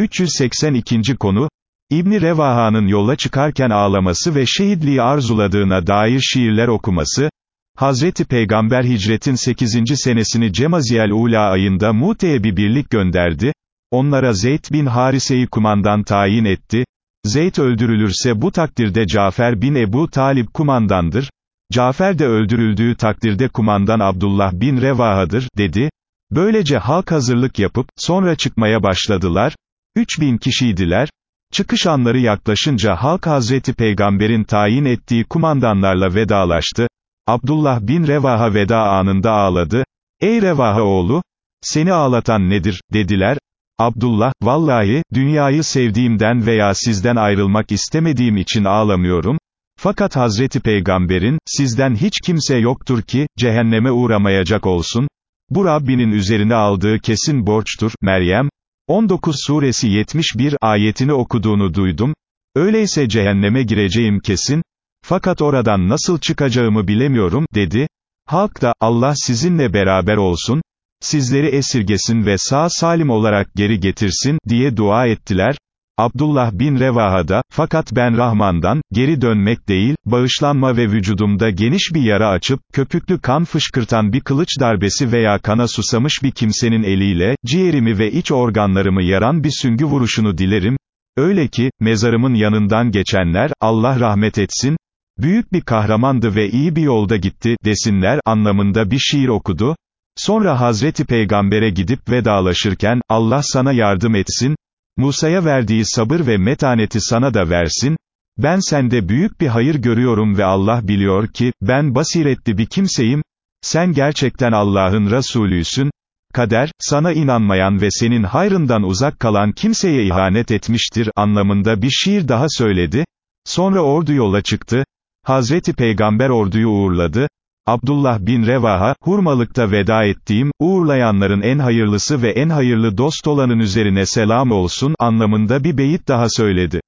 382. konu, İbni Revaha'nın yola çıkarken ağlaması ve şehitliği arzuladığına dair şiirler okuması, Hazreti Peygamber hicretin 8. senesini Cemaziyel Ula ayında Mute'ye bir birlik gönderdi, onlara Zeyd bin Harise'yi kumandan tayin etti, Zeyd öldürülürse bu takdirde Cafer bin Ebu Talip kumandandır, Cafer de öldürüldüğü takdirde kumandan Abdullah bin Revaha'dır, dedi, böylece halk hazırlık yapıp, sonra çıkmaya başladılar, 3000 kişiydiler, çıkış anları yaklaşınca halk Hazreti Peygamber'in tayin ettiği kumandanlarla vedalaştı, Abdullah bin Revaha veda anında ağladı, ey Revaha oğlu, seni ağlatan nedir, dediler, Abdullah, vallahi, dünyayı sevdiğimden veya sizden ayrılmak istemediğim için ağlamıyorum, fakat Hazreti Peygamber'in, sizden hiç kimse yoktur ki, cehenneme uğramayacak olsun, bu Rabbinin üzerine aldığı kesin borçtur, Meryem, 19 suresi 71 ayetini okuduğunu duydum, öyleyse cehenneme gireceğim kesin, fakat oradan nasıl çıkacağımı bilemiyorum, dedi, halk da, Allah sizinle beraber olsun, sizleri esirgesin ve sağ salim olarak geri getirsin, diye dua ettiler, Abdullah bin Revaha'da, fakat ben Rahman'dan, geri dönmek değil, bağışlanma ve vücudumda geniş bir yara açıp, köpüklü kan fışkırtan bir kılıç darbesi veya kana susamış bir kimsenin eliyle, ciğerimi ve iç organlarımı yaran bir süngü vuruşunu dilerim, öyle ki, mezarımın yanından geçenler, Allah rahmet etsin, büyük bir kahramandı ve iyi bir yolda gitti, desinler, anlamında bir şiir okudu, sonra Hazreti Peygamber'e gidip vedalaşırken, Allah sana yardım etsin, Musa'ya verdiği sabır ve metaneti sana da versin, ben sende büyük bir hayır görüyorum ve Allah biliyor ki, ben basiretli bir kimseyim, sen gerçekten Allah'ın Resulüsün, kader, sana inanmayan ve senin hayrından uzak kalan kimseye ihanet etmiştir, anlamında bir şiir daha söyledi, sonra ordu yola çıktı, Hazreti Peygamber orduyu uğurladı, Abdullah bin Revaha, hurmalıkta veda ettiğim, uğurlayanların en hayırlısı ve en hayırlı dost olanın üzerine selam olsun, anlamında bir beyit daha söyledi.